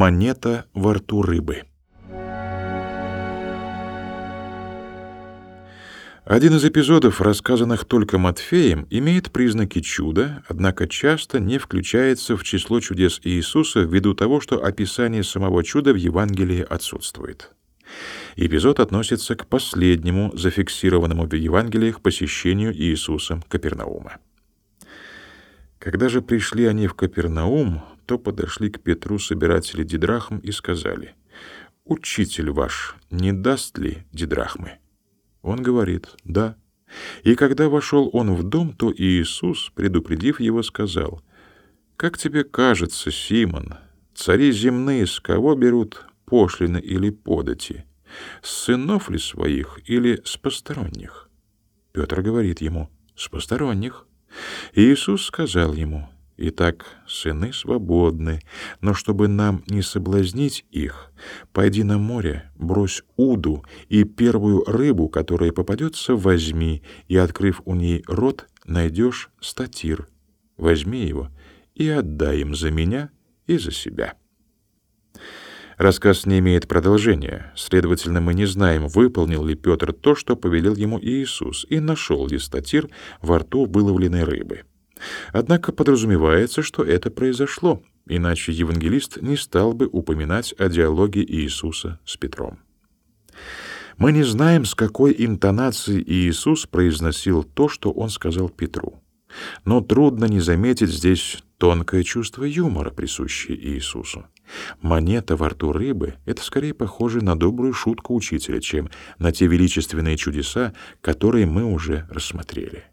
Монета во рту рыбы. Один из эпизодов, рассказанных только Матфеем, имеет признаки чуда, однако часто не включается в число чудес Иисуса ввиду того, что описание самого чуда в Евангелии отсутствует. Эпизод относится к последнему зафиксированному в Евангелиях посещению Иисусом Капернаума. Когда же пришли они в Капернаум, то подошли к Петру собиратели дидрахм и сказали, «Учитель ваш не даст ли дидрахмы?» Он говорит «да». И когда вошел он в дом, то Иисус, предупредив его, сказал «Как тебе кажется, Симон, цари земные с кого берут пошлины или подати? С сынов ли своих или с посторонних?» Петр говорит ему «С посторонних». Иисус сказал ему Итак, сыны свободны, но чтобы нам не соблазнить их, пойди на море, брось уду, и первую рыбу, которая попадется, возьми, и, открыв у ней рот, найдешь статир. Возьми его и отдай им за меня и за себя. Рассказ не имеет продолжения, следовательно, мы не знаем, выполнил ли Петр то, что повелел ему Иисус, и нашел ли статир во рту выловленной рыбы. Однако подразумевается, что это произошло, иначе евангелист не стал бы упоминать о диалоге Иисуса с Петром. Мы не знаем, с какой интонацией Иисус произносил то, что он сказал Петру. Но трудно не заметить здесь тонкое чувство юмора, присущее Иисусу. Монета во рту рыбы — это скорее похоже на добрую шутку учителя, чем на те величественные чудеса, которые мы уже рассмотрели.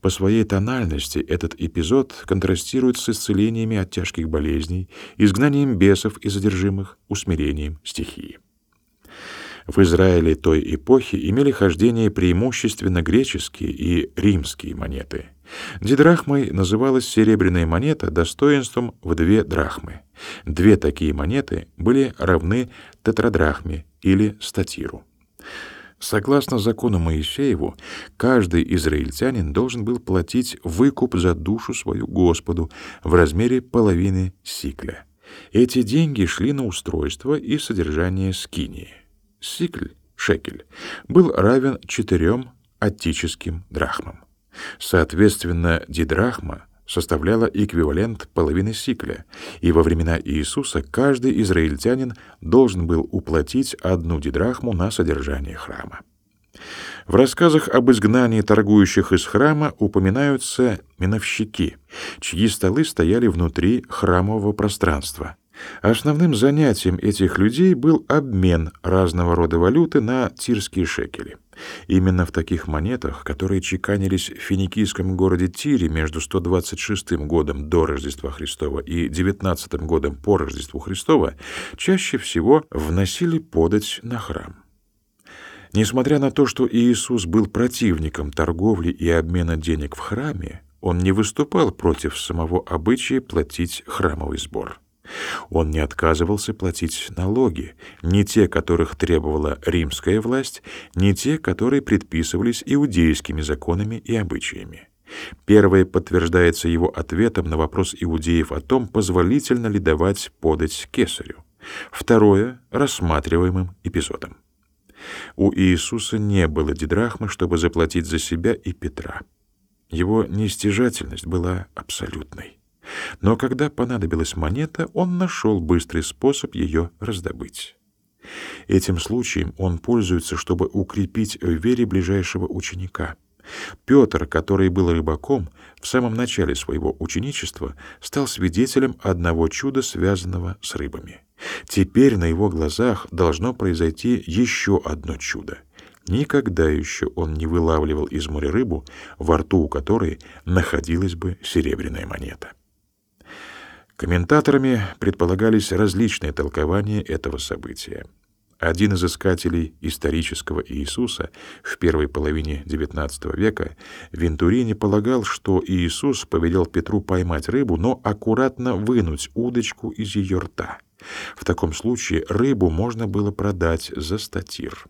По своей тональности этот эпизод контрастирует с исцелениями от тяжких болезней, изгнанием бесов и задержимых, усмирением стихии. В Израиле той эпохи имели хождение преимущественно греческие и римские монеты. Дидрахмой называлась серебряная монета достоинством в две драхмы. Две такие монеты были равны тетрадрахме или статиру. Согласно закону Моисееву, каждый израильтянин должен был платить выкуп за душу свою Господу в размере половины сикля. Эти деньги шли на устройство и содержание скинии. Сикль, шекель, был равен четырем аттическим драхмам. Соответственно, дидрахма составляла эквивалент половины сикля, и во времена Иисуса каждый израильтянин должен был уплатить одну дидрахму на содержание храма. В рассказах об изгнании торгующих из храма упоминаются миновщики, чьи столы стояли внутри храмового пространства. Основным занятием этих людей был обмен разного рода валюты на тирские шекели. Именно в таких монетах, которые чеканились в финикийском городе Тире между 126 годом до Рождества Христова и 19 годом по Рождеству Христова, чаще всего вносили подать на храм. Несмотря на то, что Иисус был противником торговли и обмена денег в храме, он не выступал против самого обычая платить храмовый сбор. Он не отказывался платить налоги, ни те, которых требовала римская власть, ни те, которые предписывались иудейскими законами и обычаями. Первое подтверждается его ответом на вопрос иудеев о том, позволительно ли давать подать кесарю. Второе — рассматриваемым эпизодом. У Иисуса не было дидрахмы, чтобы заплатить за себя и Петра. Его неистяжательность была абсолютной. Но когда понадобилась монета, он нашел быстрый способ ее раздобыть. Этим случаем он пользуется, чтобы укрепить в вере ближайшего ученика. Петр, который был рыбаком, в самом начале своего ученичества стал свидетелем одного чуда, связанного с рыбами. Теперь на его глазах должно произойти еще одно чудо. Никогда еще он не вылавливал из моря рыбу, во рту у которой находилась бы серебряная монета. Комментаторами предполагались различные толкования этого события. Один из искателей исторического Иисуса в первой половине XIX века, Вентурини, полагал, что Иисус повелел Петру поймать рыбу, но аккуратно вынуть удочку из ее рта. В таком случае рыбу можно было продать за статир.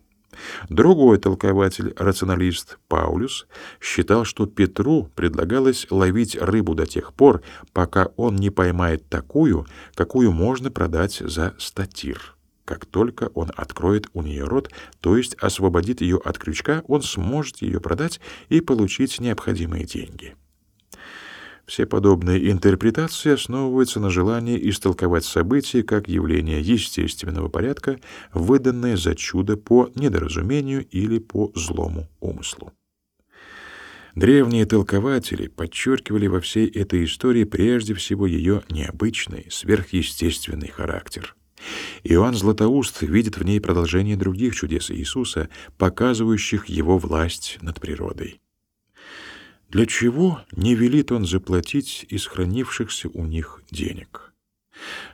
Другой толкователь, рационалист Паулюс, считал, что Петру предлагалось ловить рыбу до тех пор, пока он не поймает такую, какую можно продать за статир. Как только он откроет у нее рот, то есть освободит ее от крючка, он сможет ее продать и получить необходимые деньги. Все подобные интерпретации основываются на желании истолковать события как явление естественного порядка, выданное за чудо по недоразумению или по злому умыслу. Древние толкователи подчеркивали во всей этой истории прежде всего ее необычный, сверхъестественный характер. Иоанн Златоуст видит в ней продолжение других чудес Иисуса, показывающих его власть над природой. Для чего не велит он заплатить из хранившихся у них денег?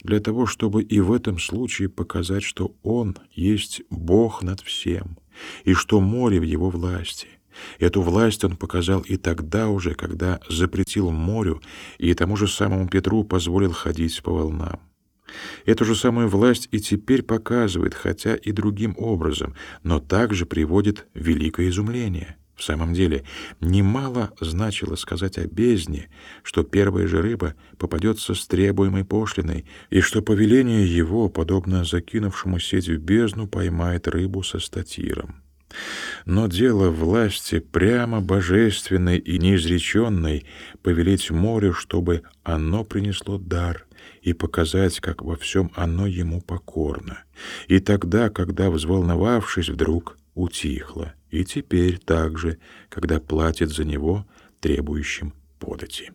Для того, чтобы и в этом случае показать, что он есть Бог над всем, и что море в его власти. Эту власть он показал и тогда уже, когда запретил морю и тому же самому Петру позволил ходить по волнам. Эту же самую власть и теперь показывает, хотя и другим образом, но также приводит великое изумление — в самом деле, немало значило сказать о бездне, что первая же рыба попадется с требуемой пошлиной, и что по велению его, подобно закинувшему сеть в бездну, поймает рыбу со статиром. Но дело власти прямо божественной и неизреченной повелеть морю, чтобы оно принесло дар, и показать, как во всем оно ему покорно. И тогда, когда, взволновавшись, вдруг утихло, и теперь также, когда платит за него требующим подати.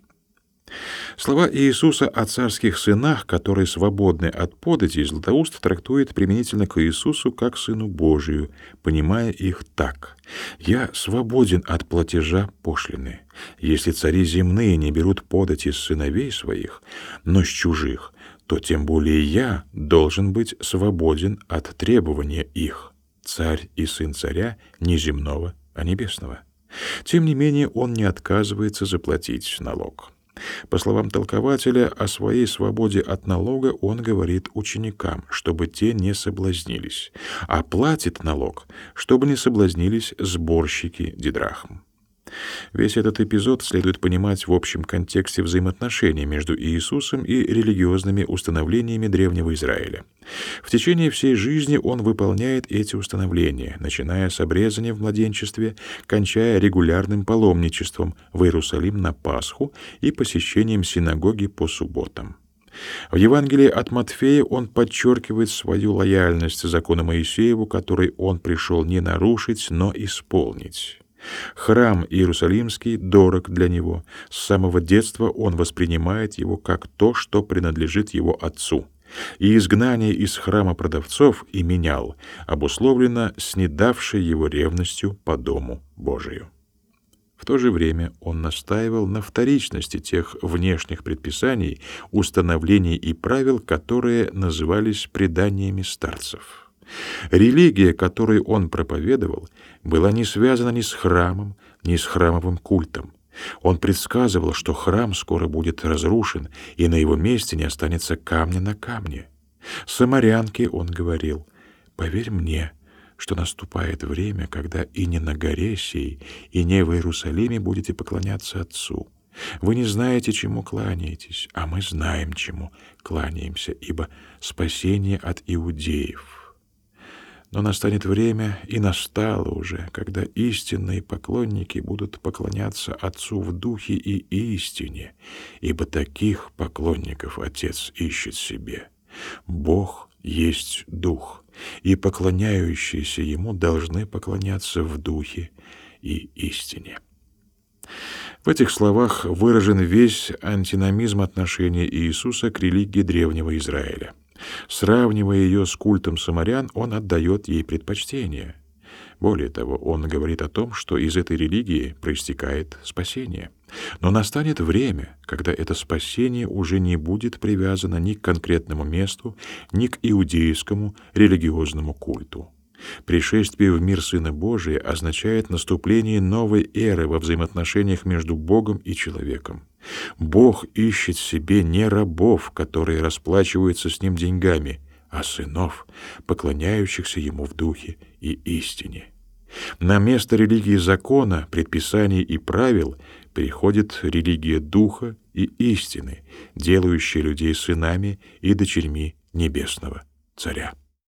Слова Иисуса о царских сынах, которые свободны от подати, Златоуст трактует применительно к Иисусу как Сыну Божию, понимая их так. «Я свободен от платежа пошлины. Если цари земные не берут подати с сыновей своих, но с чужих, то тем более я должен быть свободен от требования их» царь и сын царя не земного, а небесного. Тем не менее, он не отказывается заплатить налог. По словам толкователя, о своей свободе от налога он говорит ученикам, чтобы те не соблазнились, а платит налог, чтобы не соблазнились сборщики дидрахм. Весь этот эпизод следует понимать в общем контексте взаимоотношений между Иисусом и религиозными установлениями древнего Израиля. В течение всей жизни он выполняет эти установления, начиная с обрезания в младенчестве, кончая регулярным паломничеством в Иерусалим на Пасху и посещением синагоги по субботам. В Евангелии от Матфея он подчеркивает свою лояльность закону Моисееву, который он пришел не нарушить, но исполнить. Храм Иерусалимский дорог для него. С самого детства он воспринимает его как то, что принадлежит его отцу. И изгнание из храма продавцов и менял обусловлено снедавшей его ревностью по дому Божию. В то же время он настаивал на вторичности тех внешних предписаний, установлений и правил, которые назывались преданиями старцев. Религия, которую он проповедовал, была не связана ни с храмом, ни с храмовым культом. Он предсказывал, что храм скоро будет разрушен, и на его месте не останется камня на камне. Самарянке он говорил, «Поверь мне, что наступает время, когда и не на горе сей, и не в Иерусалиме будете поклоняться Отцу. Вы не знаете, чему кланяетесь, а мы знаем, чему кланяемся, ибо спасение от иудеев». Но настанет время, и настало уже, когда истинные поклонники будут поклоняться Отцу в духе и истине, ибо таких поклонников Отец ищет себе. Бог есть Дух, и поклоняющиеся Ему должны поклоняться в духе и истине. В этих словах выражен весь антиномизм отношения Иисуса к религии древнего Израиля. Сравнивая ее с культом самарян, он отдает ей предпочтение. Более того, он говорит о том, что из этой религии проистекает спасение. Но настанет время, когда это спасение уже не будет привязано ни к конкретному месту, ни к иудейскому религиозному культу. Пришествие в мир Сына Божия означает наступление новой эры во взаимоотношениях между Богом и человеком. Бог ищет себе не рабов, которые расплачиваются с ним деньгами, а сынов, поклоняющихся ему в духе и истине. На место религии закона, предписаний и правил приходит религия духа и истины, делающая людей сынами и дочерьми небесного царя.